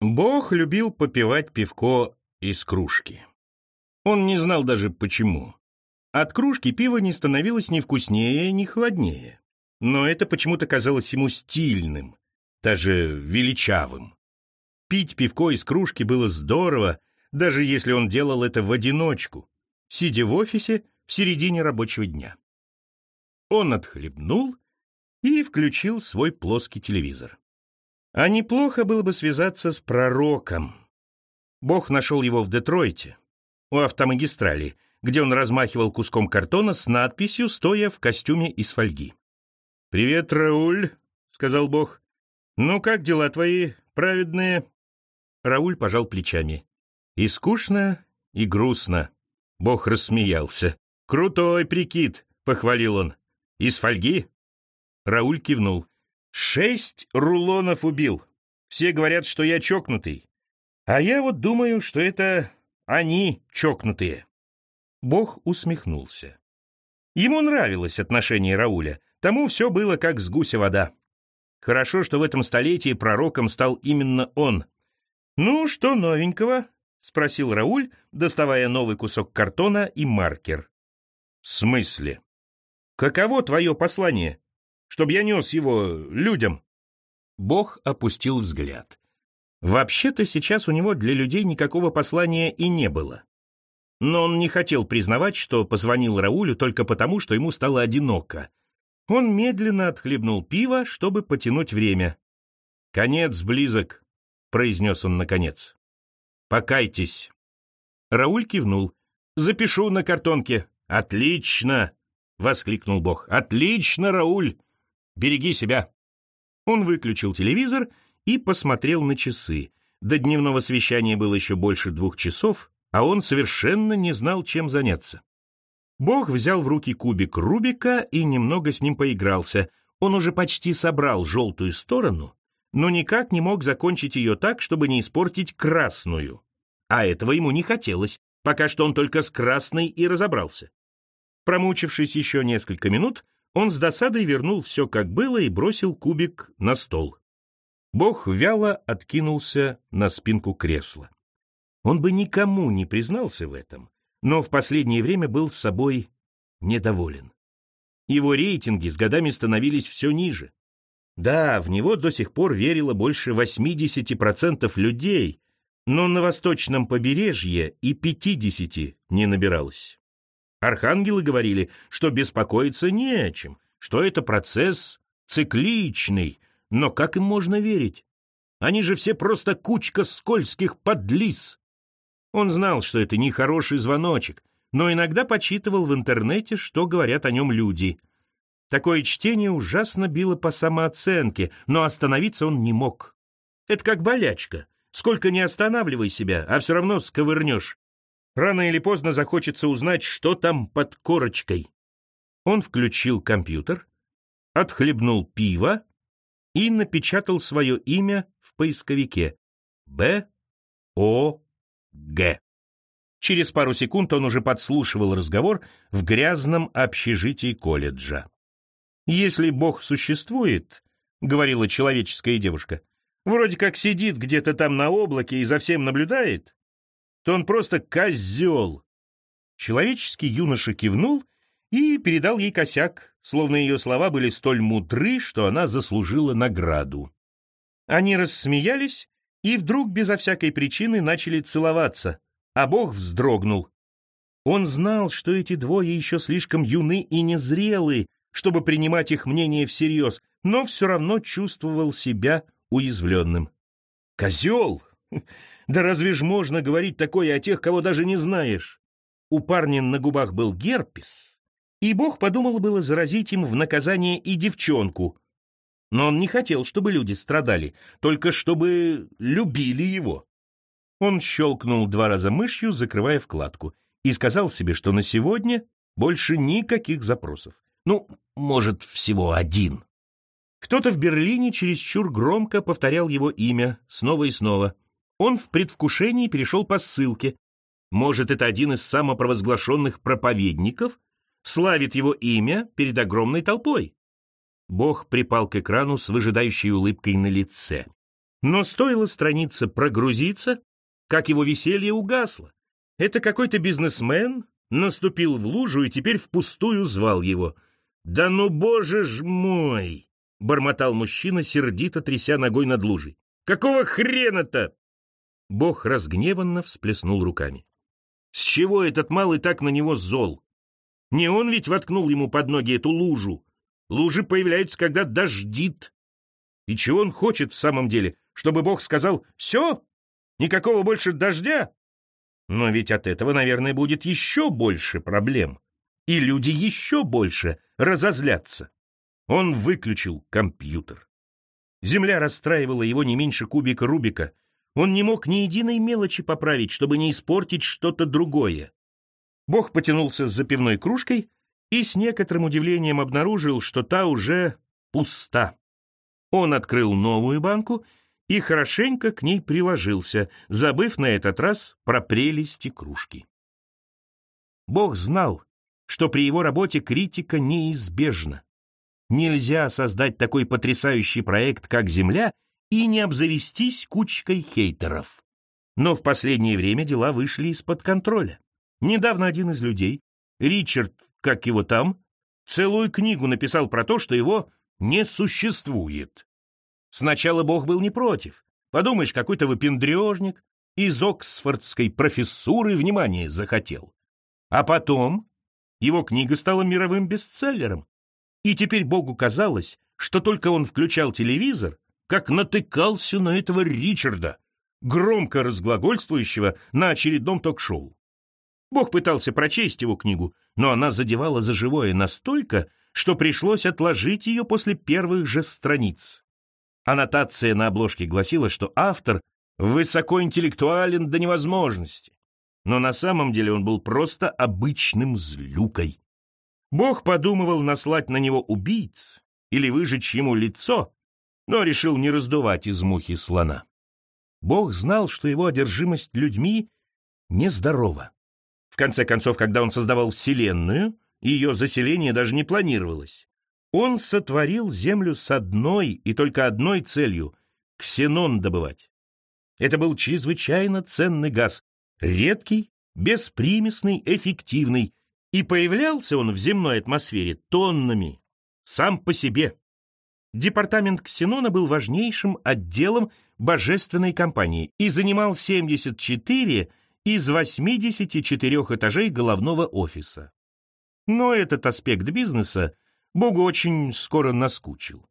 Бог любил попивать пивко из кружки. Он не знал даже почему. От кружки пиво не становилось ни вкуснее, ни холоднее. Но это почему-то казалось ему стильным, даже величавым. Пить пивко из кружки было здорово, даже если он делал это в одиночку, сидя в офисе в середине рабочего дня. Он отхлебнул и включил свой плоский телевизор. А неплохо было бы связаться с пророком. Бог нашел его в Детройте, у автомагистрали, где он размахивал куском картона с надписью, стоя в костюме из фольги. «Привет, Рауль», — сказал Бог. «Ну, как дела твои, праведные?» Рауль пожал плечами. «И скучно, и грустно». Бог рассмеялся. «Крутой прикид», — похвалил он. «Из фольги?» Рауль кивнул. Шесть рулонов убил. Все говорят, что я чокнутый. А я вот думаю, что это они чокнутые. Бог усмехнулся. Ему нравилось отношение Рауля. Тому все было как с гуся вода. Хорошо, что в этом столетии пророком стал именно он. «Ну, что новенького?» — спросил Рауль, доставая новый кусок картона и маркер. «В смысле? Каково твое послание?» Чтобы я нес его людям». Бог опустил взгляд. Вообще-то сейчас у него для людей никакого послания и не было. Но он не хотел признавать, что позвонил Раулю только потому, что ему стало одиноко. Он медленно отхлебнул пиво, чтобы потянуть время. «Конец близок», — произнес он наконец. «Покайтесь». Рауль кивнул. «Запишу на картонке». «Отлично!» — воскликнул Бог. «Отлично, Рауль! Береги себя!» Он выключил телевизор и посмотрел на часы. До дневного совещания было еще больше двух часов, а он совершенно не знал, чем заняться. Бог взял в руки кубик Рубика и немного с ним поигрался. Он уже почти собрал желтую сторону, но никак не мог закончить ее так, чтобы не испортить красную. А этого ему не хотелось, пока что он только с красной и разобрался. Промучившись еще несколько минут, он с досадой вернул все как было и бросил кубик на стол. Бог вяло откинулся на спинку кресла. Он бы никому не признался в этом, но в последнее время был с собой недоволен. Его рейтинги с годами становились все ниже. Да, в него до сих пор верило больше 80% людей, но на восточном побережье и 50 не набиралось. Архангелы говорили, что беспокоиться не о чем, что это процесс цикличный, но как им можно верить? Они же все просто кучка скользких подлиз. Он знал, что это не хороший звоночек, но иногда почитывал в интернете, что говорят о нем люди. Такое чтение ужасно било по самооценке, но остановиться он не мог. Это как болячка. Сколько не останавливай себя, а все равно сковырнешь. Рано или поздно захочется узнать, что там под корочкой. Он включил компьютер, отхлебнул пиво и напечатал свое имя в поисковике. Б. О. Г. Через пару секунд он уже подслушивал разговор в грязном общежитии колледжа. «Если Бог существует, — говорила человеческая девушка, — вроде как сидит где-то там на облаке и за всем наблюдает, то он просто козел. Человеческий юноша кивнул и передал ей косяк, словно ее слова были столь мудры, что она заслужила награду. Они рассмеялись и вдруг безо всякой причины начали целоваться, а Бог вздрогнул. Он знал, что эти двое еще слишком юны и незрелы, чтобы принимать их мнение всерьез, но все равно чувствовал себя уязвленным. «Козел!» Да разве ж можно говорить такое о тех, кого даже не знаешь? У парня на губах был герпес, и Бог подумал было заразить им в наказание и девчонку. Но он не хотел, чтобы люди страдали, только чтобы любили его. Он щелкнул два раза мышью, закрывая вкладку, и сказал себе, что на сегодня больше никаких запросов. Ну, может, всего один. Кто-то в Берлине чересчур громко повторял его имя снова и снова. Он в предвкушении перешел по ссылке. Может, это один из самопровозглашенных проповедников? Славит его имя перед огромной толпой. Бог припал к экрану с выжидающей улыбкой на лице. Но стоило странице прогрузиться, как его веселье угасло. Это какой-то бизнесмен наступил в лужу и теперь впустую звал его. «Да ну, боже ж мой!» — бормотал мужчина, сердито тряся ногой над лужей. «Какого хрена-то?» Бог разгневанно всплеснул руками. «С чего этот малый так на него зол? Не он ведь воткнул ему под ноги эту лужу. Лужи появляются, когда дождит. И чего он хочет в самом деле? Чтобы Бог сказал «Все? Никакого больше дождя?» Но ведь от этого, наверное, будет еще больше проблем. И люди еще больше разозлятся. Он выключил компьютер. Земля расстраивала его не меньше кубика Рубика. Он не мог ни единой мелочи поправить, чтобы не испортить что-то другое. Бог потянулся с запивной кружкой и с некоторым удивлением обнаружил, что та уже пуста. Он открыл новую банку и хорошенько к ней приложился, забыв на этот раз про прелести кружки. Бог знал, что при его работе критика неизбежна. Нельзя создать такой потрясающий проект, как «Земля», и не обзавестись кучкой хейтеров. Но в последнее время дела вышли из-под контроля. Недавно один из людей, Ричард, как его там, целую книгу написал про то, что его не существует. Сначала Бог был не против. Подумаешь, какой-то выпендрежник из Оксфордской профессуры внимание захотел. А потом его книга стала мировым бестселлером. И теперь Богу казалось, что только он включал телевизор, как натыкался на этого Ричарда, громко разглагольствующего на очередном ток-шоу. Бог пытался прочесть его книгу, но она задевала за живое настолько, что пришлось отложить ее после первых же страниц. Аннотация на обложке гласила, что автор высокоинтеллектуален до невозможности. Но на самом деле он был просто обычным злюкой. Бог подумывал наслать на него убийц или выжечь ему лицо, но решил не раздувать из мухи слона. Бог знал, что его одержимость людьми нездорова. В конце концов, когда он создавал Вселенную, ее заселение даже не планировалось. Он сотворил Землю с одной и только одной целью — ксенон добывать. Это был чрезвычайно ценный газ, редкий, беспримесный, эффективный, и появлялся он в земной атмосфере тоннами, сам по себе. Департамент ксенона был важнейшим отделом божественной компании и занимал 74 из 84 этажей головного офиса. Но этот аспект бизнеса Богу очень скоро наскучил.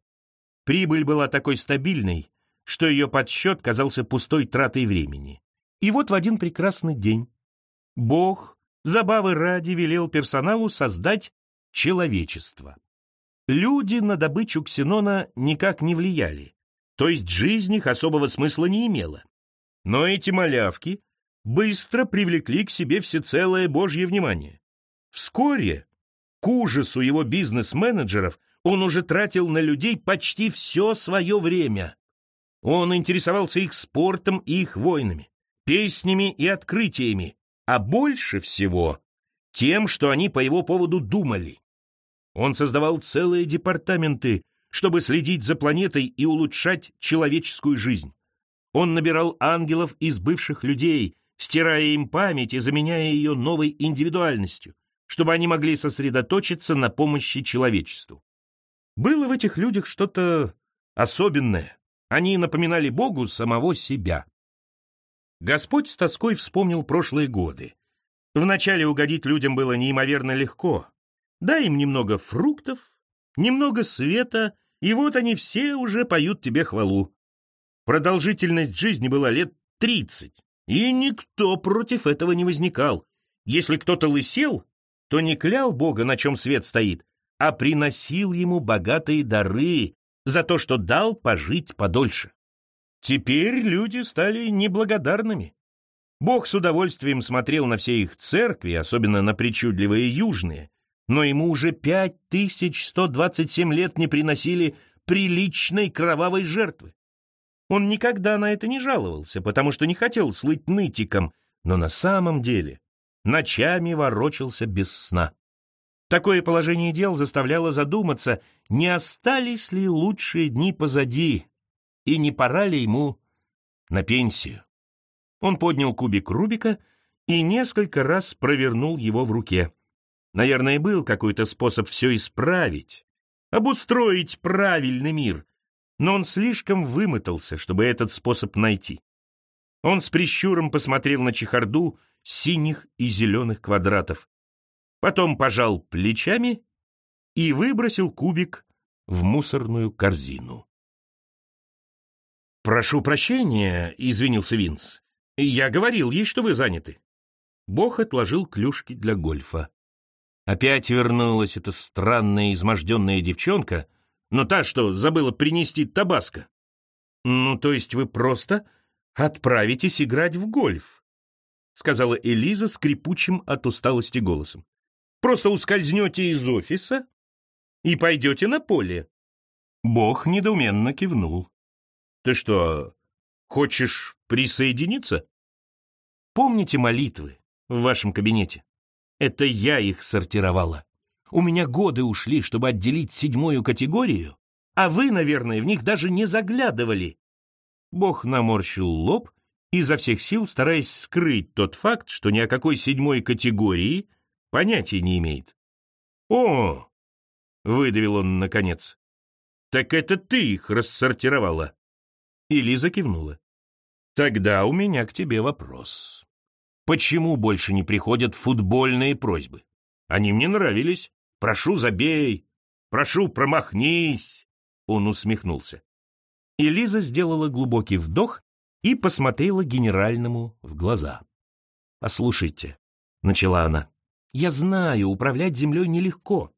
Прибыль была такой стабильной, что ее подсчет казался пустой тратой времени. И вот в один прекрасный день Бог, забавы ради, велел персоналу создать человечество. Люди на добычу ксенона никак не влияли, то есть жизнь их особого смысла не имела. Но эти малявки быстро привлекли к себе всецелое Божье внимание. Вскоре, к ужасу его бизнес-менеджеров, он уже тратил на людей почти все свое время. Он интересовался их спортом и их войнами, песнями и открытиями, а больше всего тем, что они по его поводу думали. Он создавал целые департаменты, чтобы следить за планетой и улучшать человеческую жизнь. Он набирал ангелов из бывших людей, стирая им память и заменяя ее новой индивидуальностью, чтобы они могли сосредоточиться на помощи человечеству. Было в этих людях что-то особенное. Они напоминали Богу самого себя. Господь с тоской вспомнил прошлые годы. Вначале угодить людям было неимоверно легко. Дай им немного фруктов, немного света, и вот они все уже поют тебе хвалу. Продолжительность жизни была лет тридцать. И никто против этого не возникал. Если кто-то лысел, то не клял Бога, на чем свет стоит, а приносил ему богатые дары за то, что дал пожить подольше. Теперь люди стали неблагодарными. Бог с удовольствием смотрел на все их церкви, особенно на причудливые южные, но ему уже 5127 лет не приносили приличной кровавой жертвы. Он никогда на это не жаловался, потому что не хотел слыть нытиком, но на самом деле ночами ворочался без сна. Такое положение дел заставляло задуматься, не остались ли лучшие дни позади, и не пора ли ему на пенсию. Он поднял кубик Рубика и несколько раз провернул его в руке. Наверное, был какой-то способ все исправить, обустроить правильный мир, но он слишком вымотался, чтобы этот способ найти. Он с прищуром посмотрел на чехарду синих и зеленых квадратов, потом пожал плечами и выбросил кубик в мусорную корзину. «Прошу прощения», — извинился Винс. «Я говорил ей, что вы заняты». Бог отложил клюшки для гольфа. Опять вернулась эта странная изможденная девчонка, но та, что забыла принести табаско. «Ну, то есть вы просто отправитесь играть в гольф», сказала Элиза скрипучим от усталости голосом. «Просто ускользнете из офиса и пойдете на поле». Бог недоуменно кивнул. Ты что, хочешь присоединиться? Помните молитвы в вашем кабинете? Это я их сортировала. У меня годы ушли, чтобы отделить седьмую категорию, а вы, наверное, в них даже не заглядывали. Бог наморщил лоб, изо всех сил стараясь скрыть тот факт, что ни о какой седьмой категории понятия не имеет. «О!» — выдавил он наконец. «Так это ты их рассортировала?» И Лиза кивнула. «Тогда у меня к тебе вопрос. Почему больше не приходят футбольные просьбы? Они мне нравились. Прошу, забей. Прошу, промахнись!» Он усмехнулся. И Лиза сделала глубокий вдох и посмотрела генеральному в глаза. «Послушайте», — начала она, — «я знаю, управлять землей нелегко,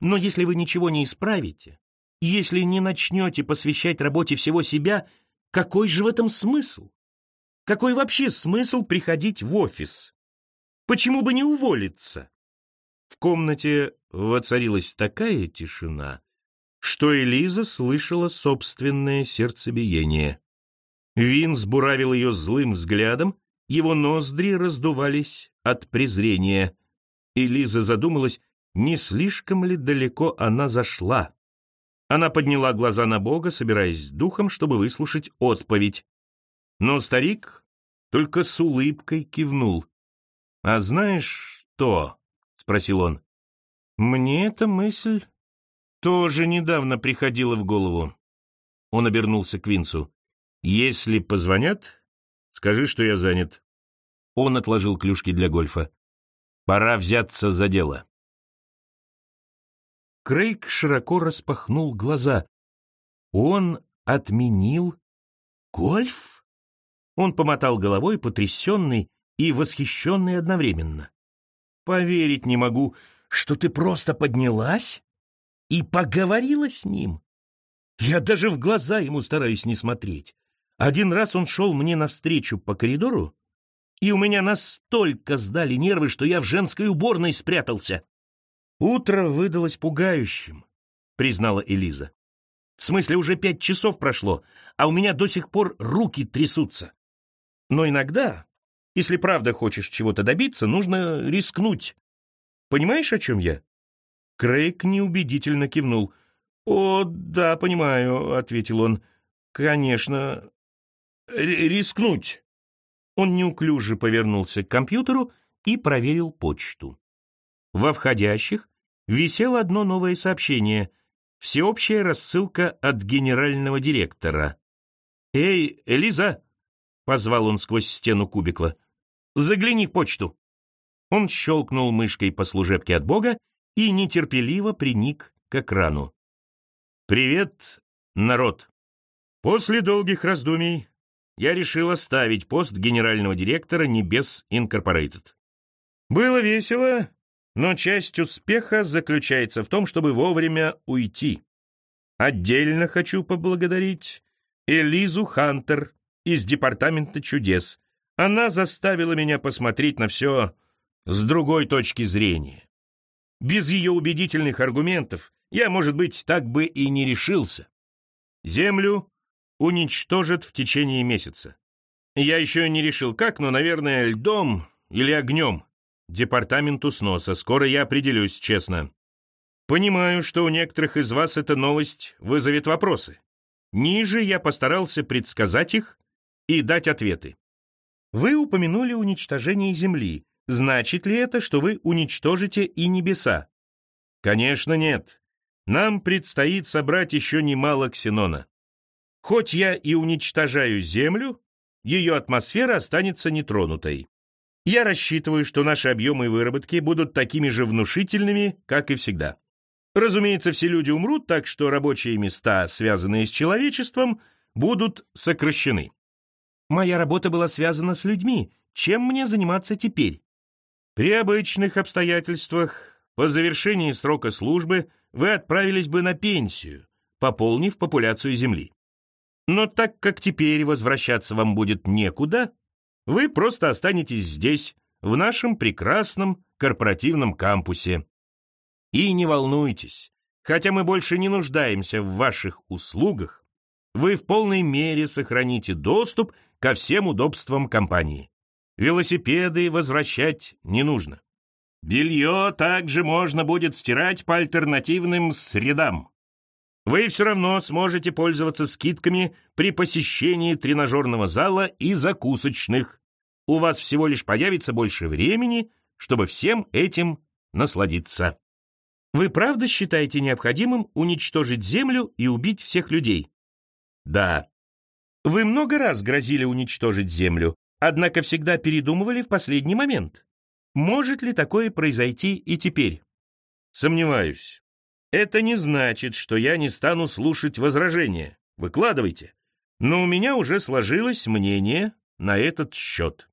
но если вы ничего не исправите, если не начнете посвящать работе всего себя, какой же в этом смысл? Какой вообще смысл приходить в офис? Почему бы не уволиться? В комнате воцарилась такая тишина, что Элиза слышала собственное сердцебиение. Вин сбуравил ее злым взглядом, его ноздри раздувались от презрения. Элиза задумалась, не слишком ли далеко она зашла. Она подняла глаза на Бога, собираясь с духом, чтобы выслушать отповедь. Но старик только с улыбкой кивнул. «А знаешь что?» — спросил он. «Мне эта мысль тоже недавно приходила в голову». Он обернулся к Винсу. «Если позвонят, скажи, что я занят». Он отложил клюшки для гольфа. «Пора взяться за дело». Крейг широко распахнул глаза. Он отменил гольф? Он помотал головой, потрясенный и восхищенный одновременно. «Поверить не могу, что ты просто поднялась и поговорила с ним. Я даже в глаза ему стараюсь не смотреть. Один раз он шел мне навстречу по коридору, и у меня настолько сдали нервы, что я в женской уборной спрятался. «Утро выдалось пугающим», — признала Элиза. «В смысле, уже пять часов прошло, а у меня до сих пор руки трясутся. Но иногда, если правда хочешь чего-то добиться, нужно рискнуть. Понимаешь, о чем я?» Крейг неубедительно кивнул. «О, да, понимаю», — ответил он. «Конечно. Р рискнуть». Он неуклюже повернулся к компьютеру и проверил почту. Во входящих висело одно новое сообщение. Всеобщая рассылка от генерального директора. «Эй, Элиза!» — позвал он сквозь стену кубикла. «Загляни в почту!» Он щелкнул мышкой по служебке от Бога и нетерпеливо приник к экрану. «Привет, народ!» После долгих раздумий я решил оставить пост генерального директора Небес Инкорпорейтед. Было весело но часть успеха заключается в том, чтобы вовремя уйти. Отдельно хочу поблагодарить Элизу Хантер из Департамента чудес. Она заставила меня посмотреть на все с другой точки зрения. Без ее убедительных аргументов я, может быть, так бы и не решился. Землю уничтожат в течение месяца. Я еще не решил как, но, наверное, льдом или огнем департаменту сноса. Скоро я определюсь, честно. Понимаю, что у некоторых из вас эта новость вызовет вопросы. Ниже я постарался предсказать их и дать ответы. Вы упомянули уничтожение Земли. Значит ли это, что вы уничтожите и небеса? Конечно, нет. Нам предстоит собрать еще немало ксенона. Хоть я и уничтожаю Землю, ее атмосфера останется нетронутой. Я рассчитываю, что наши объемы выработки будут такими же внушительными, как и всегда. Разумеется, все люди умрут, так что рабочие места, связанные с человечеством, будут сокращены. Моя работа была связана с людьми. Чем мне заниматься теперь? При обычных обстоятельствах, по завершении срока службы, вы отправились бы на пенсию, пополнив популяцию Земли. Но так как теперь возвращаться вам будет некуда, вы просто останетесь здесь, в нашем прекрасном корпоративном кампусе. И не волнуйтесь, хотя мы больше не нуждаемся в ваших услугах, вы в полной мере сохраните доступ ко всем удобствам компании. Велосипеды возвращать не нужно. Белье также можно будет стирать по альтернативным средам. Вы все равно сможете пользоваться скидками при посещении тренажерного зала и закусочных. У вас всего лишь появится больше времени, чтобы всем этим насладиться. Вы правда считаете необходимым уничтожить Землю и убить всех людей? Да. Вы много раз грозили уничтожить Землю, однако всегда передумывали в последний момент. Может ли такое произойти и теперь? Сомневаюсь. Это не значит, что я не стану слушать возражения. Выкладывайте. Но у меня уже сложилось мнение на этот счет.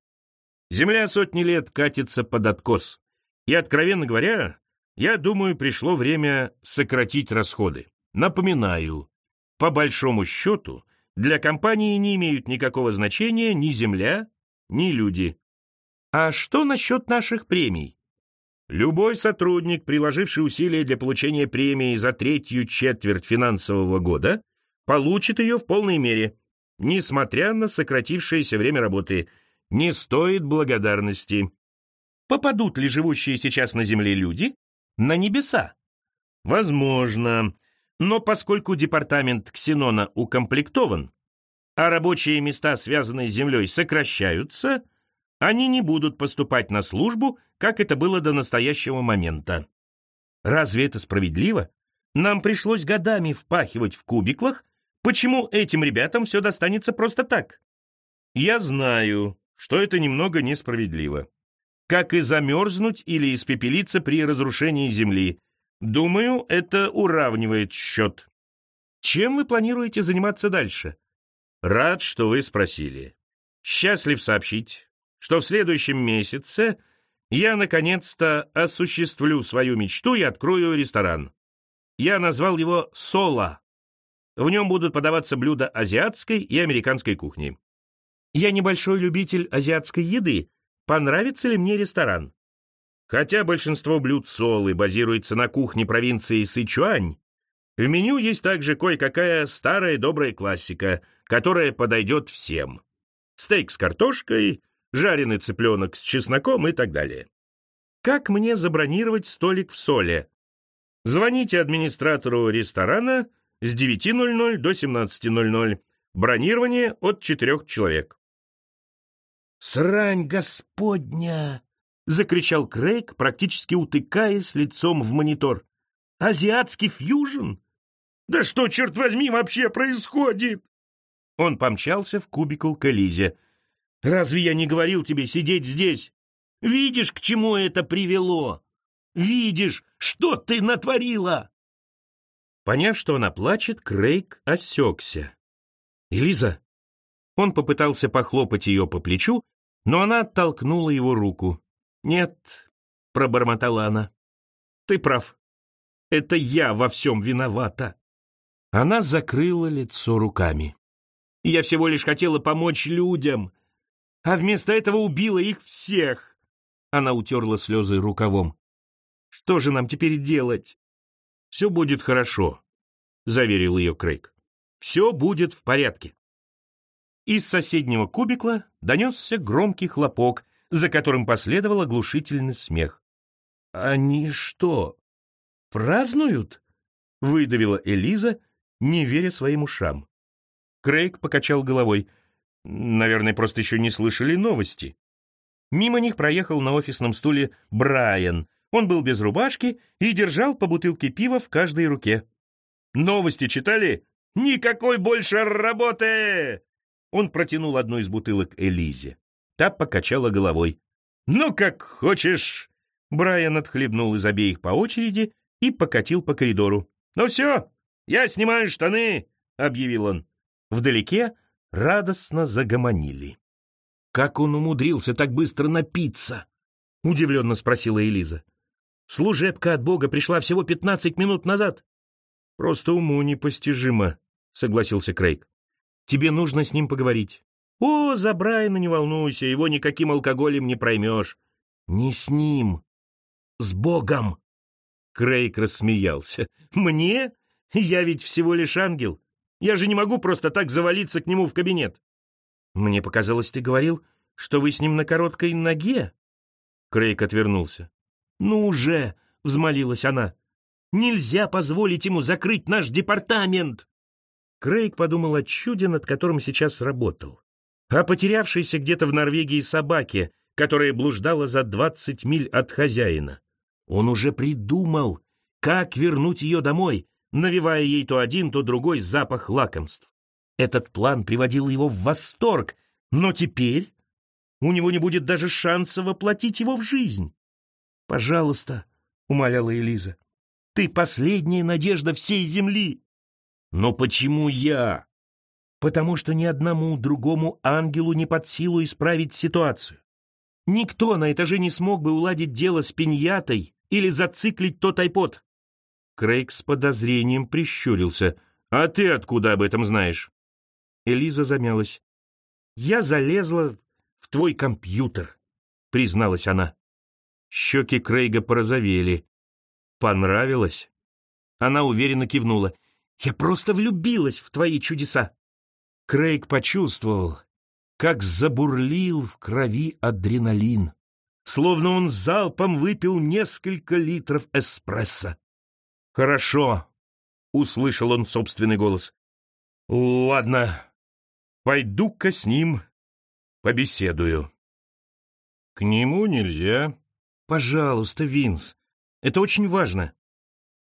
Земля сотни лет катится под откос. И, откровенно говоря, я думаю, пришло время сократить расходы. Напоминаю, по большому счету, для компании не имеют никакого значения ни земля, ни люди. А что насчет наших премий? Любой сотрудник, приложивший усилия для получения премии за третью четверть финансового года, получит ее в полной мере, несмотря на сократившееся время работы. Не стоит благодарности. Попадут ли живущие сейчас на Земле люди на небеса? Возможно. Но поскольку департамент Ксенона укомплектован, а рабочие места, связанные с Землей, сокращаются, они не будут поступать на службу, как это было до настоящего момента. Разве это справедливо? Нам пришлось годами впахивать в кубиклах, почему этим ребятам все достанется просто так? Я знаю, что это немного несправедливо. Как и замерзнуть или испепелиться при разрушении Земли. Думаю, это уравнивает счет. Чем вы планируете заниматься дальше? Рад, что вы спросили. Счастлив сообщить, что в следующем месяце я наконец-то осуществлю свою мечту и открою ресторан. Я назвал его «Соло». В нем будут подаваться блюда азиатской и американской кухни. Я небольшой любитель азиатской еды. Понравится ли мне ресторан? Хотя большинство блюд Солы базируется на кухне провинции Сычуань, в меню есть также кое-какая старая добрая классика, которая подойдет всем. Стейк с картошкой, жареный цыпленок с чесноком и так далее. Как мне забронировать столик в Соле? Звоните администратору ресторана с 9.00 до 17.00. Бронирование от четырех человек. «Срань господня!» — закричал Крейг, практически утыкаясь лицом в монитор. «Азиатский фьюжн? Да что, черт возьми, вообще происходит?» Он помчался в кубикул к Элизе. Разве я не говорил тебе сидеть здесь? Видишь, к чему это привело? Видишь, что ты натворила?» Поняв, что она плачет, Крейг осекся. «Элиза!» Он попытался похлопать ее по плечу, но она оттолкнула его руку. «Нет», — пробормотала она, — «ты прав. Это я во всем виновата». Она закрыла лицо руками. «Я всего лишь хотела помочь людям а вместо этого убила их всех!» Она утерла слезы рукавом. «Что же нам теперь делать?» «Все будет хорошо», — заверил ее Крейг. «Все будет в порядке». Из соседнего кубикла донесся громкий хлопок, за которым последовал оглушительный смех. «Они что, празднуют?» — выдавила Элиза, не веря своим ушам. Крейг покачал головой. Наверное, просто еще не слышали новости. Мимо них проехал на офисном стуле Брайан. Он был без рубашки и держал по бутылке пива в каждой руке. «Новости читали? Никакой больше работы!» Он протянул одну из бутылок Элизе. Та покачала головой. «Ну, как хочешь!» Брайан отхлебнул из обеих по очереди и покатил по коридору. «Ну все, я снимаю штаны!» — объявил он. Вдалеке радостно загомонили. «Как он умудрился так быстро напиться?» — удивленно спросила Элиза. «Служебка от Бога пришла всего пятнадцать минут назад». «Просто уму непостижимо», — согласился Крейг. «Тебе нужно с ним поговорить». «О, за Брайана не волнуйся, его никаким алкоголем не проймешь». «Не с ним, с Богом!» Крейг рассмеялся. «Мне? Я ведь всего лишь ангел. Я же не могу просто так завалиться к нему в кабинет». «Мне показалось, ты говорил, что вы с ним на короткой ноге?» Крейг отвернулся. «Ну уже!» — взмолилась она. «Нельзя позволить ему закрыть наш департамент!» Крейг подумал о чуде, над которым сейчас работал. О потерявшейся где-то в Норвегии собаке, которая блуждала за двадцать миль от хозяина. Он уже придумал, как вернуть ее домой, навевая ей то один, то другой запах лакомств. Этот план приводил его в восторг, но теперь у него не будет даже шанса воплотить его в жизнь. «Пожалуйста», — умоляла Элиза, — «ты последняя надежда всей земли». «Но почему я?» «Потому что ни одному другому ангелу не под силу исправить ситуацию. Никто на этаже не смог бы уладить дело с пиньятой или зациклить тот айпод. Крейг с подозрением прищурился. «А ты откуда об этом знаешь?» Элиза замялась. «Я залезла в твой компьютер», — призналась она. Щеки Крейга порозовели. «Понравилось?» Она уверенно кивнула. «Я просто влюбилась в твои чудеса!» Крейг почувствовал, как забурлил в крови адреналин, словно он залпом выпил несколько литров эспрессо. «Хорошо», — услышал он собственный голос. «Ладно, пойду-ка с ним побеседую». «К нему нельзя». «Пожалуйста, Винс, это очень важно».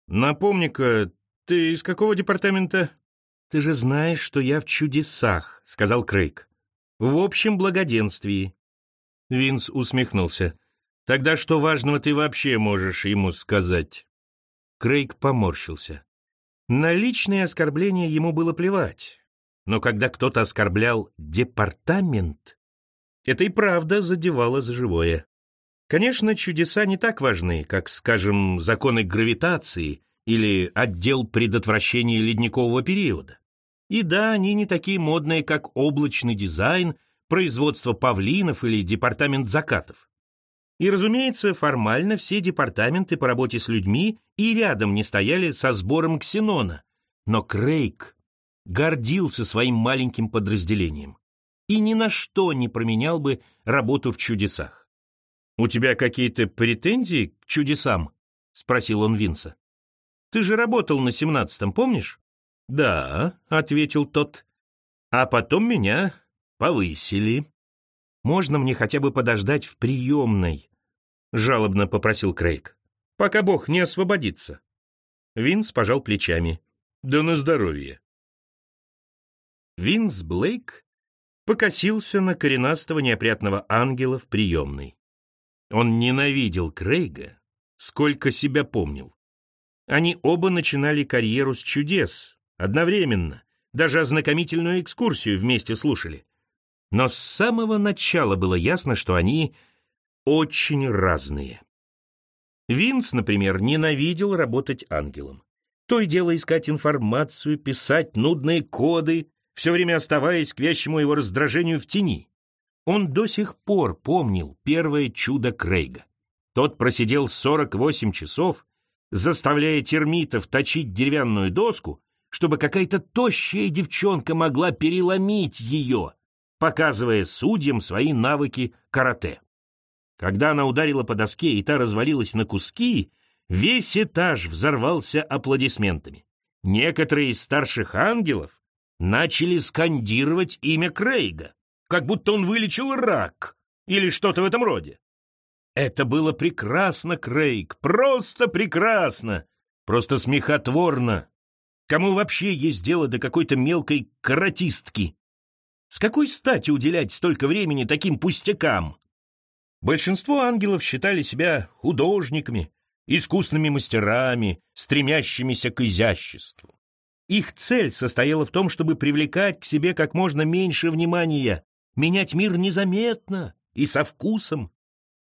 «Напомни-ка, ты из какого департамента?» «Ты же знаешь, что я в чудесах», — сказал Крейг. «В общем благоденствии». Винс усмехнулся. «Тогда что важного ты вообще можешь ему сказать?» Крейг поморщился. На личные оскорбления ему было плевать. Но когда кто-то оскорблял департамент, это и правда задевало за живое. Конечно, чудеса не так важны, как, скажем, законы гравитации или отдел предотвращения ледникового периода. И да, они не такие модные, как облачный дизайн, производство павлинов или департамент закатов. И, разумеется, формально все департаменты по работе с людьми и рядом не стояли со сбором ксенона. Но Крейг гордился своим маленьким подразделением и ни на что не променял бы работу в чудесах. «У тебя какие-то претензии к чудесам?» — спросил он Винса. «Ты же работал на семнадцатом, помнишь?» «Да», — ответил тот. «А потом меня повысили». «Можно мне хотя бы подождать в приемной?» — жалобно попросил Крейг. «Пока Бог не освободится». Винс пожал плечами. «Да на здоровье». Винс Блейк покосился на коренастого неопрятного ангела в приемной. Он ненавидел Крейга, сколько себя помнил. Они оба начинали карьеру с чудес, одновременно, даже ознакомительную экскурсию вместе слушали. Но с самого начала было ясно, что они очень разные. Винс, например, ненавидел работать ангелом. То и дело искать информацию, писать нудные коды, все время оставаясь к вящему его раздражению в тени. Он до сих пор помнил первое чудо Крейга. Тот просидел 48 часов, заставляя термитов точить деревянную доску, чтобы какая-то тощая девчонка могла переломить ее, показывая судьям свои навыки карате. Когда она ударила по доске и та развалилась на куски, весь этаж взорвался аплодисментами. Некоторые из старших ангелов начали скандировать имя Крейга. как будто он вылечил рак или что-то в этом роде. Это было прекрасно, Крейг, просто прекрасно, просто смехотворно. Кому вообще есть дело до какой-то мелкой каратистки? С какой стати уделять столько времени таким пустякам? Большинство ангелов считали себя художниками, искусными мастерами, стремящимися к изяществу. Их цель состояла в том, чтобы привлекать к себе как можно меньше внимания, менять мир незаметно и со вкусом.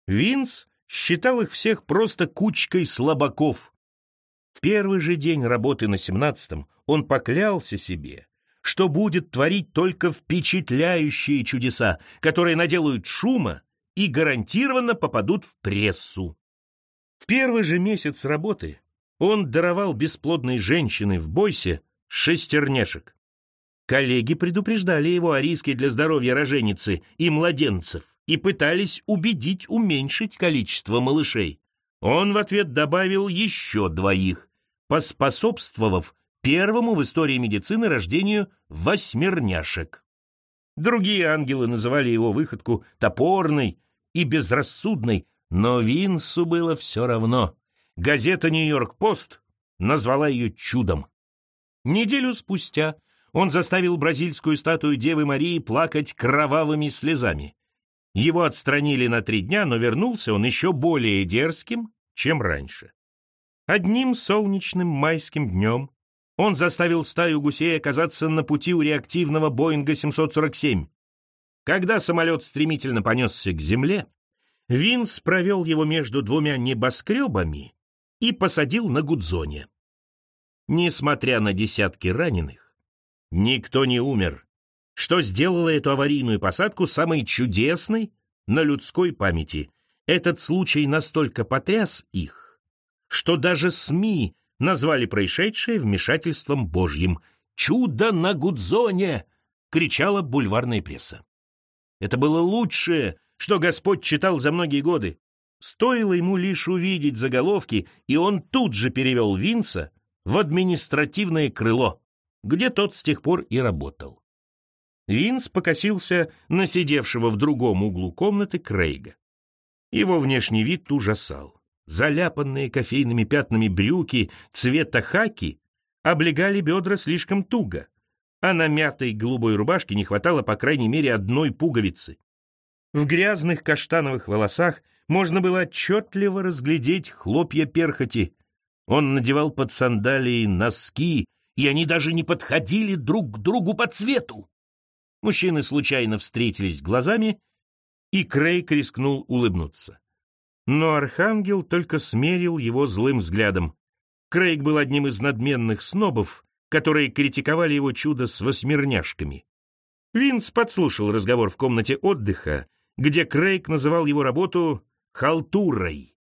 Винс считал их всех просто кучкой слабаков. В первый же день работы на семнадцатом он поклялся себе, что будет творить только впечатляющие чудеса, которые наделают шума и гарантированно попадут в прессу. В первый же месяц работы он даровал бесплодной женщине в бойсе шестерняшек. Коллеги предупреждали его о риске для здоровья роженицы и младенцев и пытались убедить уменьшить количество малышей. Он в ответ добавил еще двоих, поспособствовав первому в истории медицины рождению восьмерняшек. Другие ангелы называли его выходку топорной и безрассудной, но Винсу было все равно. Газета «Нью-Йорк-Пост» назвала ее чудом. Неделю спустя он заставил бразильскую статую Девы Марии плакать кровавыми слезами. Его отстранили на три дня, но вернулся он еще более дерзким, чем раньше. Одним солнечным майским днем он заставил стаю гусей оказаться на пути у реактивного Боинга 747. Когда самолет стремительно понесся к земле, Винс провел его между двумя небоскребами и посадил на Гудзоне. Несмотря на десятки раненых, никто не умер, что сделало эту аварийную посадку самой чудесной на людской памяти. Этот случай настолько потряс их, что даже СМИ назвали происшедшее вмешательством Божьим. «Чудо на Гудзоне!» — кричала бульварная пресса. Это было лучшее, что Господь читал за многие годы. Стоило ему лишь увидеть заголовки, и он тут же перевел Винса в административное крыло, где тот с тех пор и работал. Винс покосился на сидевшего в другом углу комнаты Крейга. Его внешний вид ужасал. Заляпанные кофейными пятнами брюки цвета хаки облегали бедра слишком туго, а на мятой голубой рубашке не хватало по крайней мере одной пуговицы. В грязных каштановых волосах можно было отчетливо разглядеть хлопья перхоти. Он надевал под сандалии носки, и они даже не подходили друг к другу по цвету. Мужчины случайно встретились глазами, и Крейг рискнул улыбнуться. Но Архангел только смерил его злым взглядом. Крейг был одним из надменных снобов, которые критиковали его чудо с восьмерняшками. Винс подслушал разговор в комнате отдыха где Крейг называл его работу «халтурой».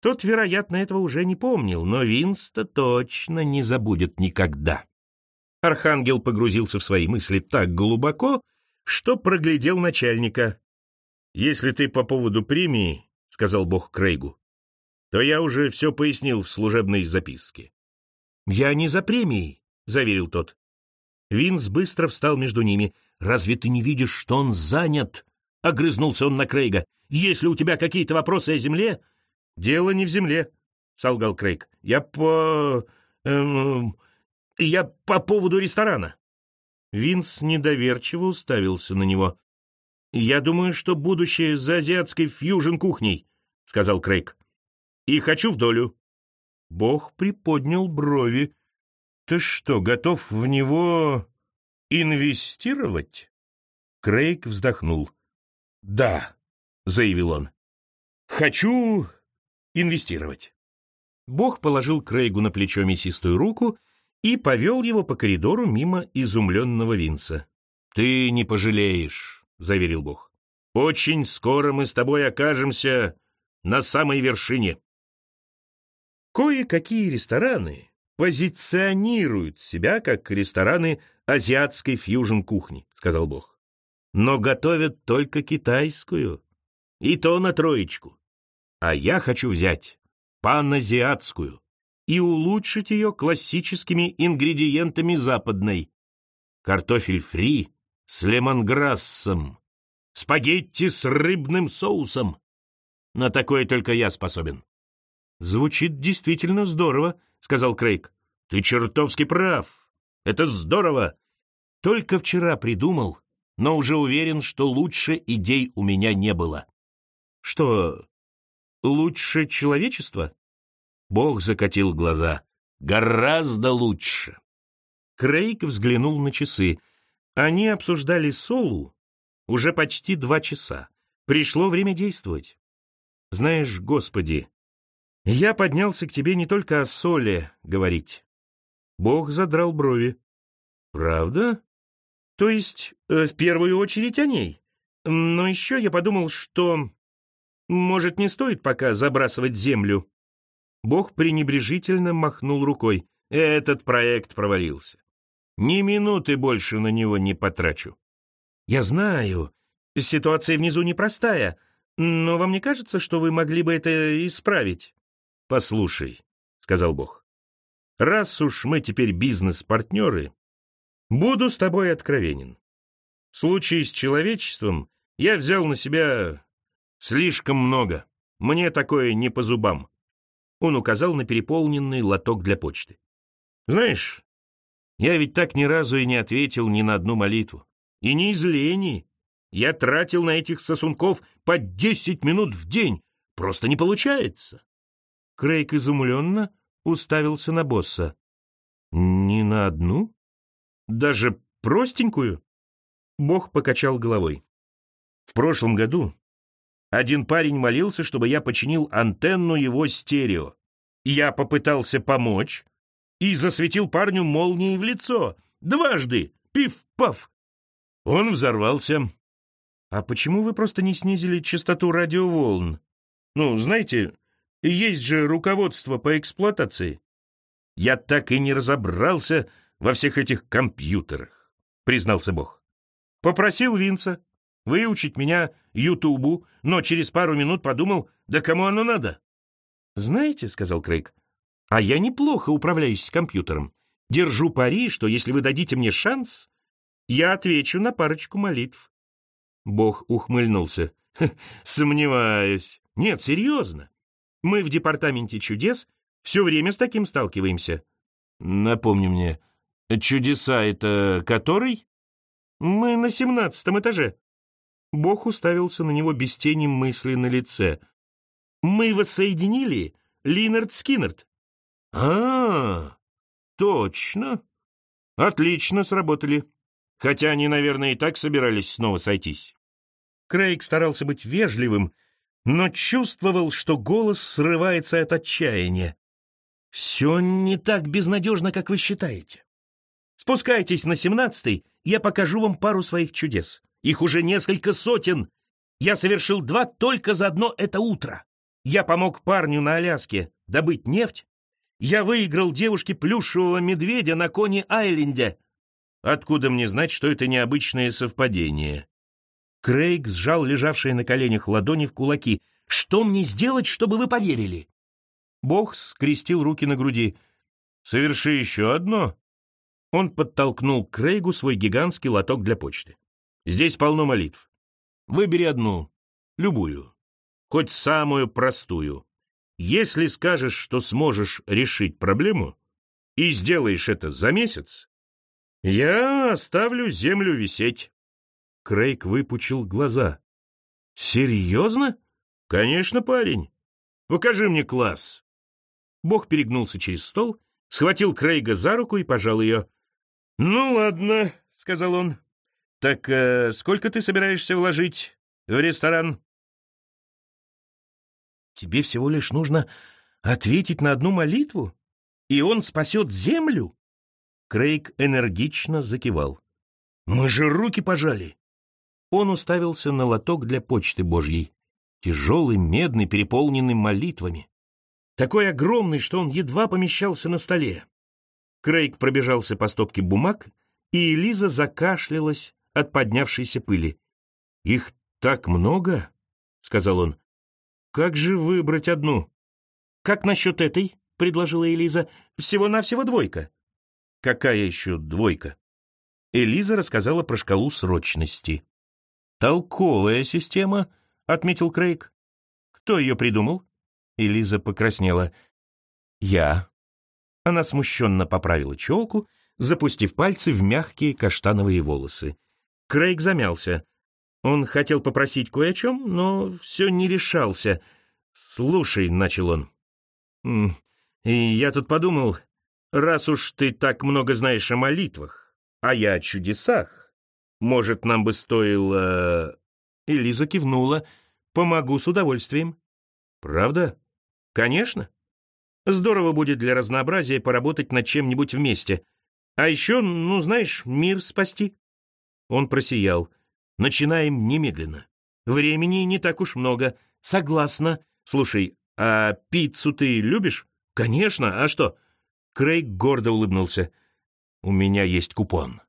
Тот, вероятно, этого уже не помнил, но Винста точно не забудет никогда. Архангел погрузился в свои мысли так глубоко, что проглядел начальника. «Если ты по поводу премии, — сказал Бог Крейгу, — то я уже все пояснил в служебной записке». «Я не за премией», — заверил тот. Винс быстро встал между ними. «Разве ты не видишь, что он занят?» — огрызнулся он на Крейга. «Если у тебя какие-то вопросы о земле...» «Дело не в земле», — солгал Крейг. «Я по... Эм, я по поводу ресторана». Винс недоверчиво уставился на него. «Я думаю, что будущее за азиатской фьюжн-кухней», — сказал Крейг. «И хочу в долю». Бог приподнял брови. «Ты что, готов в него инвестировать?» Крейг вздохнул. «Да», — заявил он, — «хочу инвестировать». Бог положил Крейгу на плечо мясистую руку и повел его по коридору мимо изумленного Винса. «Ты не пожалеешь», — заверил Бог. «Очень скоро мы с тобой окажемся на самой вершине». Кое-какие рестораны позиционируют себя как рестораны азиатской фьюжн-кухни, сказал Бог но готовят только китайскую, и то на троечку. А я хочу взять паназиатскую и улучшить ее классическими ингредиентами западной. Картофель фри, с лемонграссом, спагетти с рыбным соусом. На такое только я способен». «Звучит действительно здорово», — сказал Крейг. «Ты чертовски прав. Это здорово. Только вчера придумал, но уже уверен, что лучше идей у меня не было». «Что, лучше человечества?» Бог закатил глаза. «Гораздо лучше». Крейг взглянул на часы. Они обсуждали Солу уже почти два часа. Пришло время действовать. Знаешь, Господи, я поднялся к тебе не только о Соле говорить. Бог задрал брови. Правда? То есть, э, в первую очередь о ней. Но еще я подумал, что... Может, не стоит пока забрасывать землю? Бог пренебрежительно махнул рукой. Этот проект провалился. Ни минуты больше на него не потрачу. Я знаю, ситуация внизу непростая, но вам не кажется, что вы могли бы это исправить? Послушай, сказал Бог, раз уж мы теперь бизнес-партнеры, буду с тобой откровенен. В случае с человечеством я взял на себя слишком много. Мне такое не по зубам. Он указал на переполненный лоток для почты. Знаешь, я ведь так ни разу и не ответил ни на одну молитву. И не из лени. Я тратил на этих сосунков по десять минут в день. Просто не получается. Крейг изумленно уставился на босса. «Ни на одну? Даже простенькую?» Бог покачал головой. «В прошлом году один парень молился, чтобы я починил антенну его стерео. Я попытался помочь, и засветил парню молнией в лицо. Дважды! Пиф-паф! Он взорвался. А почему вы просто не снизили частоту радиоволн? Ну, знаете, есть же руководство по эксплуатации. Я так и не разобрался во всех этих компьютерах, признался Бог. Попросил Винса выучить меня Ютубу, но через пару минут подумал, да кому оно надо? Знаете, сказал Крейг, а я неплохо управляюсь с компьютером. Держу пари, что если вы дадите мне шанс, я отвечу на парочку молитв. Бог ухмыльнулся. Сомневаюсь. Нет, серьезно. Мы в департаменте чудес все время с таким сталкиваемся. Напомни мне, чудеса это который? Мы на семнадцатом этаже. Бог уставился на него без тени мысли на лице. Мы воссоединили Линард Скиннерт. А, точно. Отлично сработали. Хотя они, наверное, и так собирались снова сойтись. Крейг старался быть вежливым, но чувствовал, что голос срывается от отчаяния. «Все не так безнадежно, как вы считаете. Спускайтесь на семнадцатый, я покажу вам пару своих чудес. Их уже несколько сотен. Я совершил два только за одно это утро. Я помог парню на Аляске добыть нефть, я выиграл девушке плюшевого медведя на Кони-Айленде. Откуда мне знать, что это необычное совпадение? Крейг сжал лежавшие на коленях ладони в кулаки. «Что мне сделать, чтобы вы поверили?» Бог скрестил руки на груди. «Соверши еще одно». Он подтолкнул Крейгу свой гигантский лоток для почты. «Здесь полно молитв. Выбери одну, любую, хоть самую простую. Если скажешь, что сможешь решить проблему, и сделаешь это за месяц, я оставлю землю висеть. Крейг выпучил глаза. Серьезно? Конечно, парень. Покажи мне класс. Бог перегнулся через стол, схватил Крейга за руку и пожал ее. Ну ладно, сказал он. Так э, сколько ты собираешься вложить в ресторан? Тебе всего лишь нужно ответить на одну молитву, и он спасет землю?» Крейг энергично закивал. «Мы же руки пожали!» Он уставился на лоток для почты Божьей, тяжелый, медный, переполненный молитвами. Такой огромный, что он едва помещался на столе. Крейг пробежался по стопке бумаг, и Элиза закашлялась от поднявшейся пыли. «Их так много?» — сказал он. Как же выбрать одну? Как насчет этой? предложила Элиза. Всего-навсего двойка. Какая еще двойка? Элиза рассказала про шкалу срочности. «Толковая система», — отметил Крейг. «Кто ее придумал?» Элиза покраснела. «Я». Она смущенно поправила челку, запустив пальцы в мягкие каштановые волосы. Крейг замялся. Он хотел попросить кое о чем, но все не решался. «Слушай», — начал он, — «и я тут подумал, раз уж ты так много знаешь о молитвах, а я о чудесах, может, нам бы стоило...» И Лиза кивнула. «Помогу с удовольствием». «Правда?» «Конечно. Здорово будет для разнообразия поработать над чем-нибудь вместе. А еще, ну, знаешь, мир спасти». Он просиял. «Начинаем немедленно. Времени не так уж много. Согласна. Слушай, а пиццу ты любишь?» «Конечно. А что?» Крейг гордо улыбнулся. «У меня есть купон».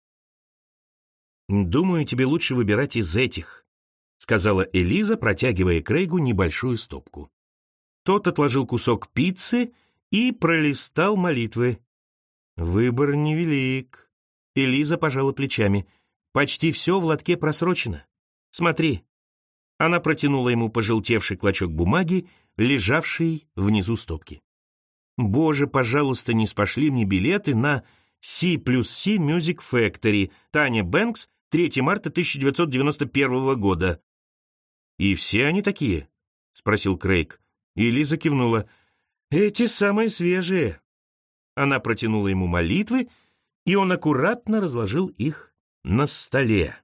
«Думаю, тебе лучше выбирать из этих», — сказала Элиза, протягивая Крейгу небольшую стопку. Тот отложил кусок пиццы и пролистал молитвы. Выбор невелик. Элиза пожала плечами. Почти все в лотке просрочено. Смотри. Она протянула ему пожелтевший клочок бумаги, лежавший внизу стопки. «Боже, пожалуйста, не спошли мне билеты на C плюс C Music Factory, Таня Бэнкс, 3 марта 1991 года». «И все они такие?» — спросил Крейг. И Лиза кивнула. «Эти самые свежие». Она протянула ему молитвы, и он аккуратно разложил их на столе.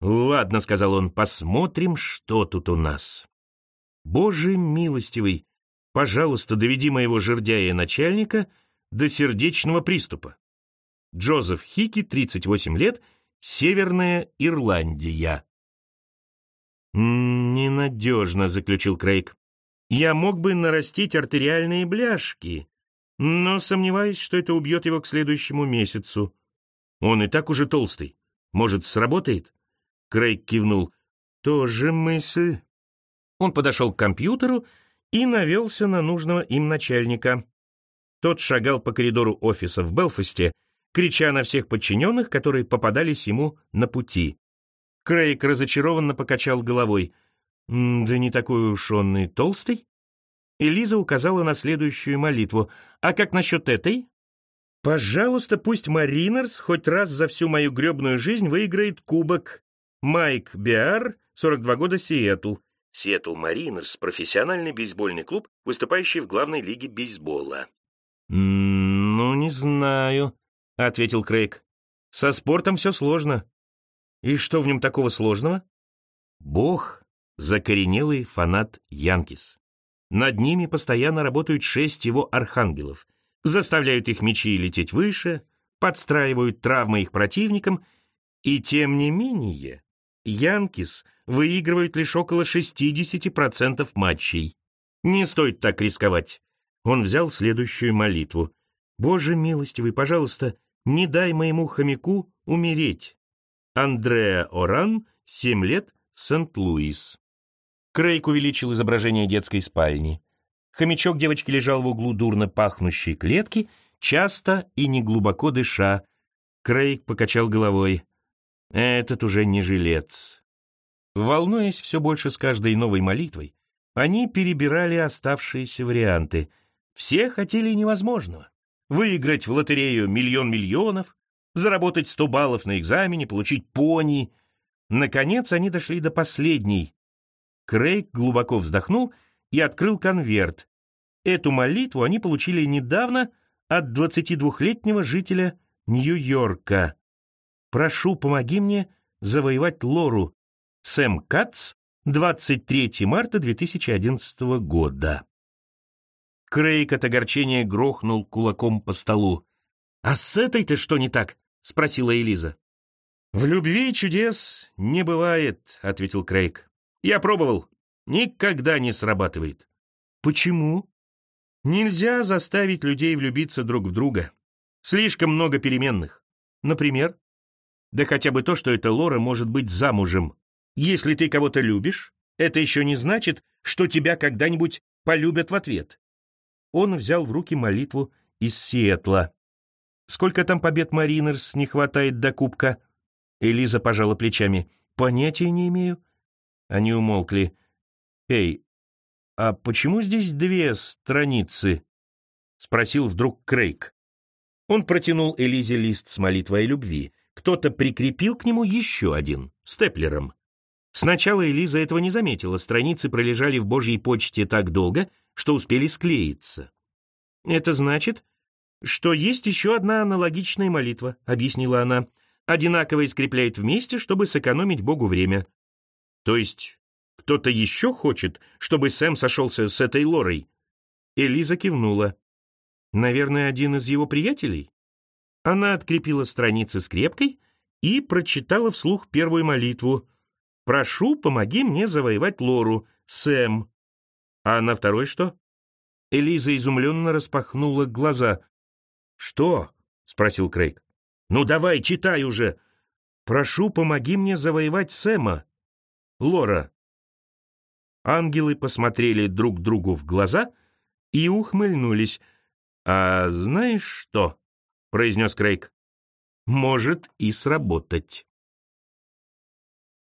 «Ладно», — сказал он, — «посмотрим, что тут у нас». «Боже милостивый, пожалуйста, доведи моего жердяя начальника до сердечного приступа». Джозеф Хики, 38 лет, Северная Ирландия. «Ненадежно», — заключил Крейг. Я мог бы нарастить артериальные бляшки, но сомневаюсь, что это убьет его к следующему месяцу. Он и так уже толстый. Может, сработает?» Крейг кивнул. «Тоже мысль». Он подошел к компьютеру и навелся на нужного им начальника. Тот шагал по коридору офиса в Белфасте, крича на всех подчиненных, которые попадались ему на пути. Крейг разочарованно покачал головой — «Да не такой уж он и толстый». Элиза указала на следующую молитву. «А как насчет этой?» «Пожалуйста, пусть Маринерс хоть раз за всю мою гребную жизнь выиграет кубок. Майк Биар, 42 года, Сиэтл». Сиэтл Маринерс – профессиональный бейсбольный клуб, выступающий в главной лиге бейсбола. «Ну, не знаю», — ответил Крейг. «Со спортом все сложно». «И что в нем такого сложного?» «Бог закоренелый фанат Янкис. Над ними постоянно работают шесть его архангелов, заставляют их мечи лететь выше, подстраивают травмы их противникам, и тем не менее Янкис выигрывают лишь около 60% матчей. Не стоит так рисковать. Он взял следующую молитву. «Боже милостивый, пожалуйста, не дай моему хомяку умереть». Андреа Оран, 7 лет, Сент-Луис. Крейг увеличил изображение детской спальни. Хомячок девочки лежал в углу дурно пахнущей клетки, часто и неглубоко дыша. Крейг покачал головой. Этот уже не жилец. Волнуясь все больше с каждой новой молитвой, они перебирали оставшиеся варианты. Все хотели невозможного. Выиграть в лотерею миллион миллионов, заработать сто баллов на экзамене, получить пони. Наконец они дошли до последней, Крейг глубоко вздохнул и открыл конверт. Эту молитву они получили недавно от 22-летнего жителя Нью-Йорка. «Прошу, помоги мне завоевать Лору. Сэм Кац, 23 марта 2011 года». Крейг от огорчения грохнул кулаком по столу. «А с этой-то что не так?» — спросила Элиза. «В любви чудес не бывает», — ответил Крейг. Я пробовал. Никогда не срабатывает. Почему? Нельзя заставить людей влюбиться друг в друга. Слишком много переменных. Например? Да хотя бы то, что эта Лора может быть замужем. Если ты кого-то любишь, это еще не значит, что тебя когда-нибудь полюбят в ответ. Он взял в руки молитву из Сиэтла. Сколько там побед Маринерс не хватает до кубка?» Элиза пожала плечами. «Понятия не имею». Они умолкли. «Эй, а почему здесь две страницы?» Спросил вдруг Крейг. Он протянул Элизе лист с молитвой любви. Кто-то прикрепил к нему еще один, степлером. Сначала Элиза этого не заметила, страницы пролежали в Божьей почте так долго, что успели склеиться. «Это значит, что есть еще одна аналогичная молитва», — объяснила она. «Одинаково скрепляют вместе, чтобы сэкономить Богу время». «То есть кто-то еще хочет, чтобы Сэм сошелся с этой Лорой?» Элиза кивнула. «Наверное, один из его приятелей?» Она открепила страницы скрепкой и прочитала вслух первую молитву. «Прошу, помоги мне завоевать Лору, Сэм». А на второй что? Элиза изумленно распахнула глаза. «Что?» — спросил Крейг. «Ну давай, читай уже!» «Прошу, помоги мне завоевать Сэма!» «Лора!» Ангелы посмотрели друг другу в глаза и ухмыльнулись. «А знаешь что?» — произнес Крейг. «Может и сработать».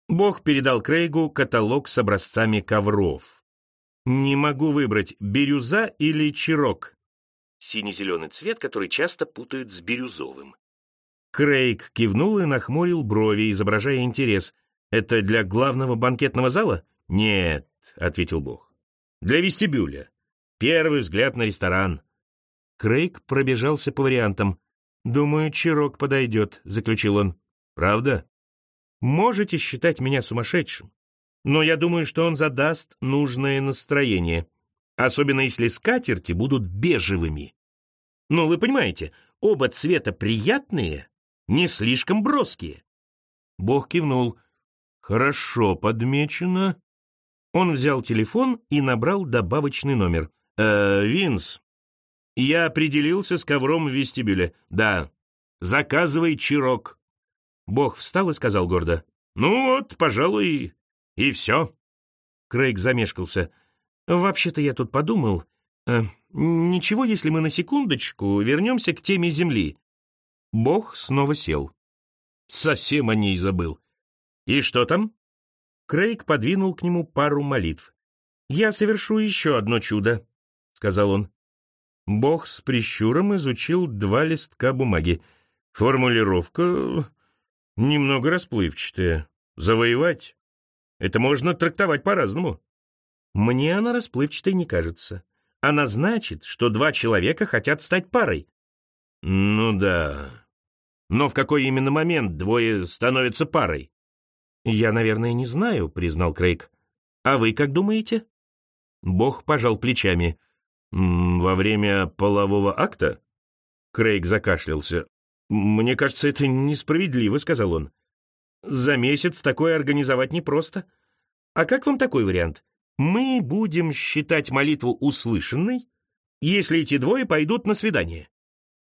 Бог передал Крейгу каталог с образцами ковров. «Не могу выбрать, бирюза или чирок?» Синий-зеленый цвет, который часто путают с бирюзовым. Крейг кивнул и нахмурил брови, изображая интерес. «Это для главного банкетного зала?» «Нет», — ответил Бог. «Для вестибюля. Первый взгляд на ресторан». Крейг пробежался по вариантам. «Думаю, Чирок подойдет», — заключил он. «Правда?» «Можете считать меня сумасшедшим, но я думаю, что он задаст нужное настроение особенно если скатерти будут бежевыми. Ну, вы понимаете, оба цвета приятные, не слишком броские. Бог кивнул. Хорошо подмечено. Он взял телефон и набрал добавочный номер. «Э, Винс, я определился с ковром в вестибюле. Да, заказывай чирок. Бог встал и сказал гордо. Ну вот, пожалуй, и все. Крейг замешкался. Вообще-то я тут подумал, э, ничего, если мы на секундочку вернемся к теме Земли. Бог снова сел. Совсем о ней забыл. И что там? Крейг подвинул к нему пару молитв. «Я совершу еще одно чудо», — сказал он. Бог с прищуром изучил два листка бумаги. Формулировка немного расплывчатая. Завоевать? Это можно трактовать по-разному. Мне она расплывчатой не кажется. Она значит, что два человека хотят стать парой. Ну да. Но в какой именно момент двое становятся парой? Я, наверное, не знаю, признал Крейг. А вы как думаете? Бог пожал плечами. Во время полового акта? Крейг закашлялся. «Мне кажется, это несправедливо», — сказал он. «За месяц такое организовать непросто. А как вам такой вариант? мы будем считать молитву услышанной, если эти двое пойдут на свидание.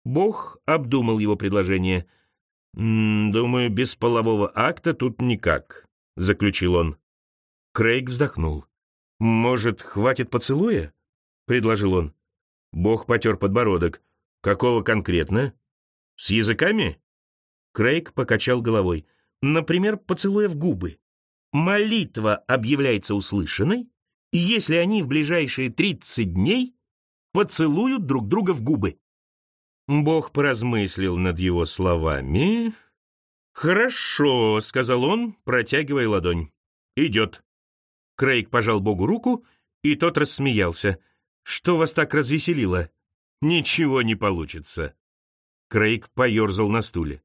Бог обдумал его предложение. «Думаю, без полового акта тут никак», — заключил он. Крейг вздохнул. «Может, хватит поцелуя?» — предложил он. Бог потер подбородок. «Какого конкретно? С языками?» Крейг покачал головой. «Например, поцелуя в губы молитва объявляется услышанной, если они в ближайшие 30 дней поцелуют друг друга в губы. Бог поразмыслил над его словами. «Хорошо», — сказал он, протягивая ладонь. «Идет». Крейг пожал Богу руку, и тот рассмеялся. «Что вас так развеселило?» «Ничего не получится». Крейг поерзал на стуле.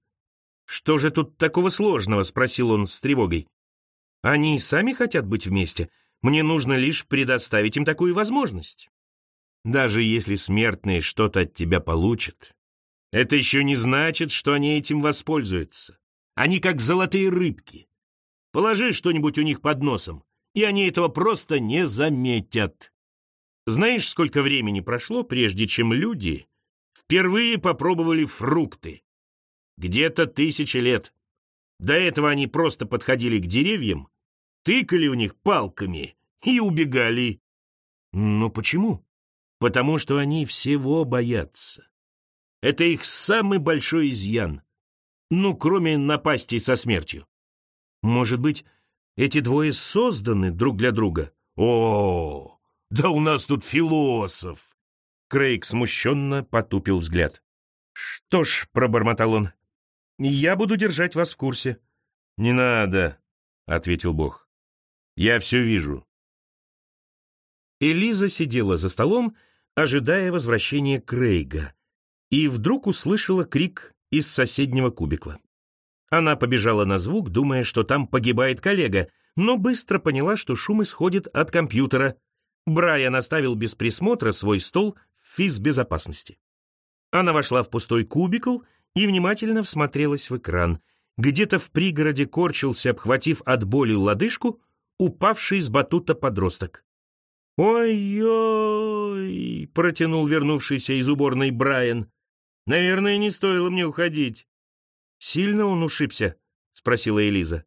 «Что же тут такого сложного?» — спросил он с тревогой. Они и сами хотят быть вместе. Мне нужно лишь предоставить им такую возможность. Даже если смертные что-то от тебя получат, это еще не значит, что они этим воспользуются. Они как золотые рыбки. Положи что-нибудь у них под носом, и они этого просто не заметят. Знаешь, сколько времени прошло, прежде чем люди впервые попробовали фрукты? Где-то тысячи лет. До этого они просто подходили к деревьям тыкали в них палками и убегали. Но почему? Потому что они всего боятся. Это их самый большой изъян. Ну, кроме напастей со смертью. Может быть, эти двое созданы друг для друга? О, да у нас тут философ. Крейг смущенно потупил взгляд. «Что ж», — пробормотал он, — «я буду держать вас в курсе». «Не надо», — ответил Бог. «Я все вижу». Элиза сидела за столом, ожидая возвращения Крейга, и вдруг услышала крик из соседнего кубикла. Она побежала на звук, думая, что там погибает коллега, но быстро поняла, что шум исходит от компьютера. Брайан оставил без присмотра свой стол в физбезопасности. Она вошла в пустой кубикл и внимательно всмотрелась в экран. Где-то в пригороде корчился, обхватив от боли лодыжку, упавший с батута подросток. «Ой-ой!» — протянул вернувшийся из уборной Брайан. «Наверное, не стоило мне уходить». «Сильно он ушибся?» — спросила Элиза.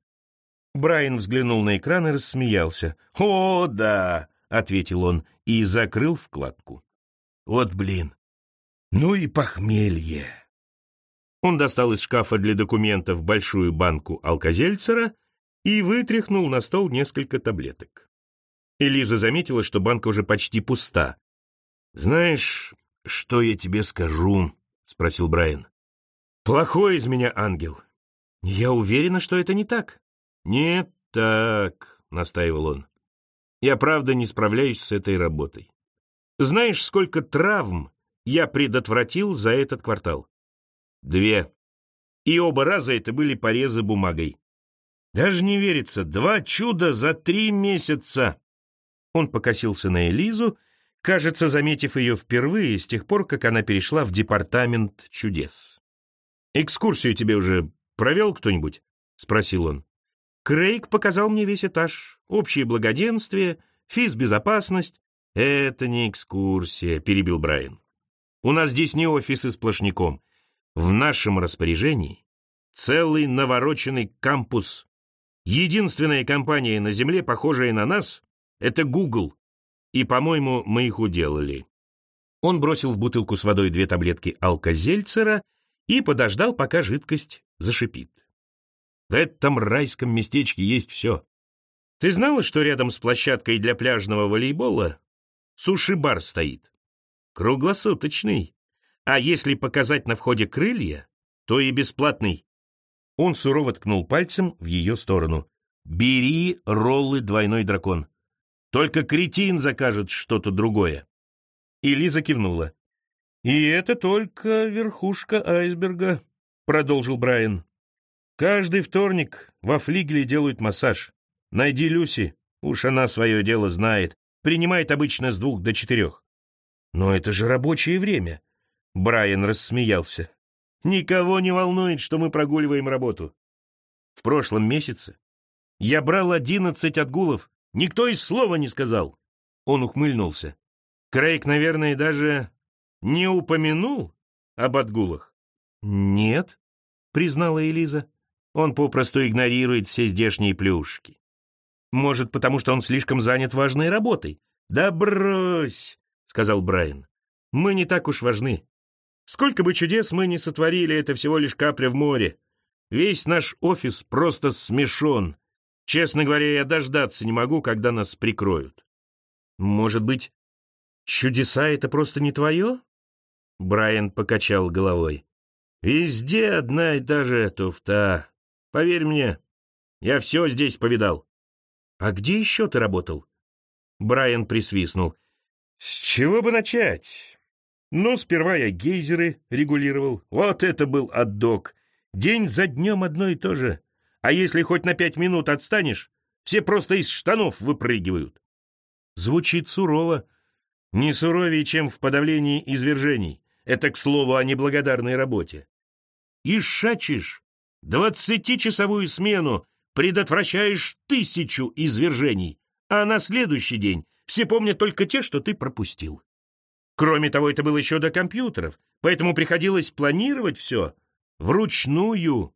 Брайан взглянул на экран и рассмеялся. «О, да!» — ответил он и закрыл вкладку. «Вот блин! Ну и похмелье!» Он достал из шкафа для документов большую банку алкозельцера и вытряхнул на стол несколько таблеток. Элиза заметила, что банка уже почти пуста. «Знаешь, что я тебе скажу?» — спросил Брайан. «Плохой из меня ангел. Я уверена, что это не так». «Не так», — настаивал он. «Я правда не справляюсь с этой работой. Знаешь, сколько травм я предотвратил за этот квартал?» «Две. И оба раза это были порезы бумагой. Даже не верится, два чуда за три месяца!» Он покосился на Элизу, кажется, заметив ее впервые с тех пор, как она перешла в департамент чудес. «Экскурсию тебе уже провел кто-нибудь?» — спросил он. Крейг показал мне весь этаж, общее благоденствие, физбезопасность. «Это не экскурсия», — перебил Брайан. «У нас здесь не офисы сплошняком. В нашем распоряжении целый навороченный кампус. Единственная компания на Земле, похожая на нас, это Google. И, по-моему, мы их уделали». Он бросил в бутылку с водой две таблетки алкозельцера и подождал, пока жидкость зашипит. В этом райском местечке есть все. Ты знала, что рядом с площадкой для пляжного волейбола суши-бар стоит? Круглосуточный. А если показать на входе крылья, то и бесплатный. Он сурово ткнул пальцем в ее сторону. «Бери роллы двойной дракон. Только кретин закажет что-то другое». И Лиза кивнула. «И это только верхушка айсберга», — продолжил Брайан. «Каждый вторник во флигеле делают массаж. Найди Люси, уж она свое дело знает. Принимает обычно с двух до четырех». «Но это же рабочее время», — Брайан рассмеялся. «Никого не волнует, что мы прогуливаем работу. В прошлом месяце я брал одиннадцать отгулов, никто и слова не сказал». Он ухмыльнулся. Крейг, наверное, даже не упомянул об отгулах? Нет, признала Элиза. Он попросту игнорирует все здешние плюшки. Может, потому что он слишком занят важной работой? Да брось, сказал Брайан. Мы не так уж важны. Сколько бы чудес мы ни сотворили, это всего лишь капля в море. Весь наш офис просто смешон. Честно говоря, я дождаться не могу, когда нас прикроют. Может быть, чудеса — это просто не твое? Брайан покачал головой. «Везде одна и та же туфта. Поверь мне, я все здесь повидал». «А где еще ты работал?» Брайан присвистнул. «С чего бы начать?» «Ну, сперва я гейзеры регулировал. Вот это был отдок. День за днем одно и то же. А если хоть на пять минут отстанешь, все просто из штанов выпрыгивают». Звучит сурово. Не суровее, чем в подавлении извержений. Это, к слову, о неблагодарной работе. И шачишь двадцатичасовую смену, предотвращаешь тысячу извержений, а на следующий день все помнят только те, что ты пропустил. Кроме того, это было еще до компьютеров, поэтому приходилось планировать все вручную,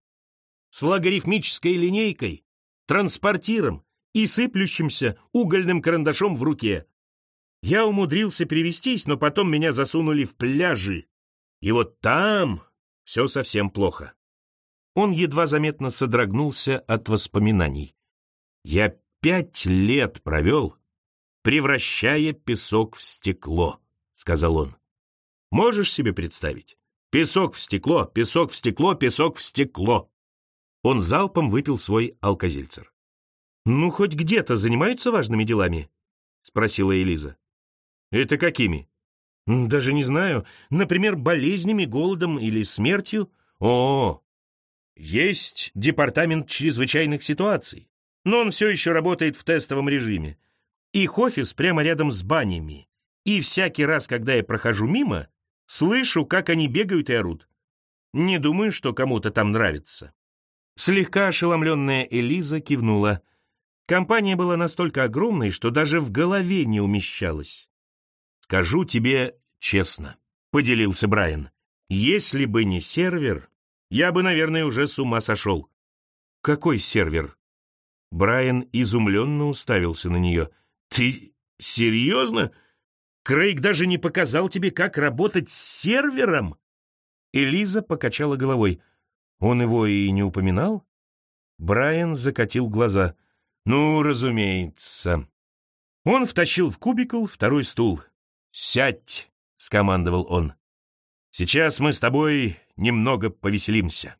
с логарифмической линейкой, транспортиром и сыплющимся угольным карандашом в руке. Я умудрился перевестись, но потом меня засунули в пляжи. И вот там все совсем плохо. Он едва заметно содрогнулся от воспоминаний. Я пять лет провел, превращая песок в стекло, сказал он. Можешь себе представить? Песок в стекло, песок в стекло, песок в стекло. Он залпом выпил свой алкозельцер. «Ну, хоть где-то занимаются важными делами?» — спросила Элиза. «Это какими?» «Даже не знаю. Например, болезнями, голодом или смертью?» «О, есть департамент чрезвычайных ситуаций, но он все еще работает в тестовом режиме. Их офис прямо рядом с банями. И всякий раз, когда я прохожу мимо, слышу, как они бегают и орут. Не думаю, что кому-то там нравится». Слегка ошеломленная Элиза кивнула. Компания была настолько огромной, что даже в голове не умещалась. «Скажу тебе честно», — поделился Брайан, «если бы не сервер, я бы, наверное, уже с ума сошел». «Какой сервер?» Брайан изумленно уставился на нее. «Ты серьезно? Крейг даже не показал тебе, как работать с сервером?» Элиза покачала головой. Он его и не упоминал? Брайан закатил глаза. Ну, разумеется. Он втащил в кубикл второй стул. «Сядь!» — скомандовал он. «Сейчас мы с тобой немного повеселимся».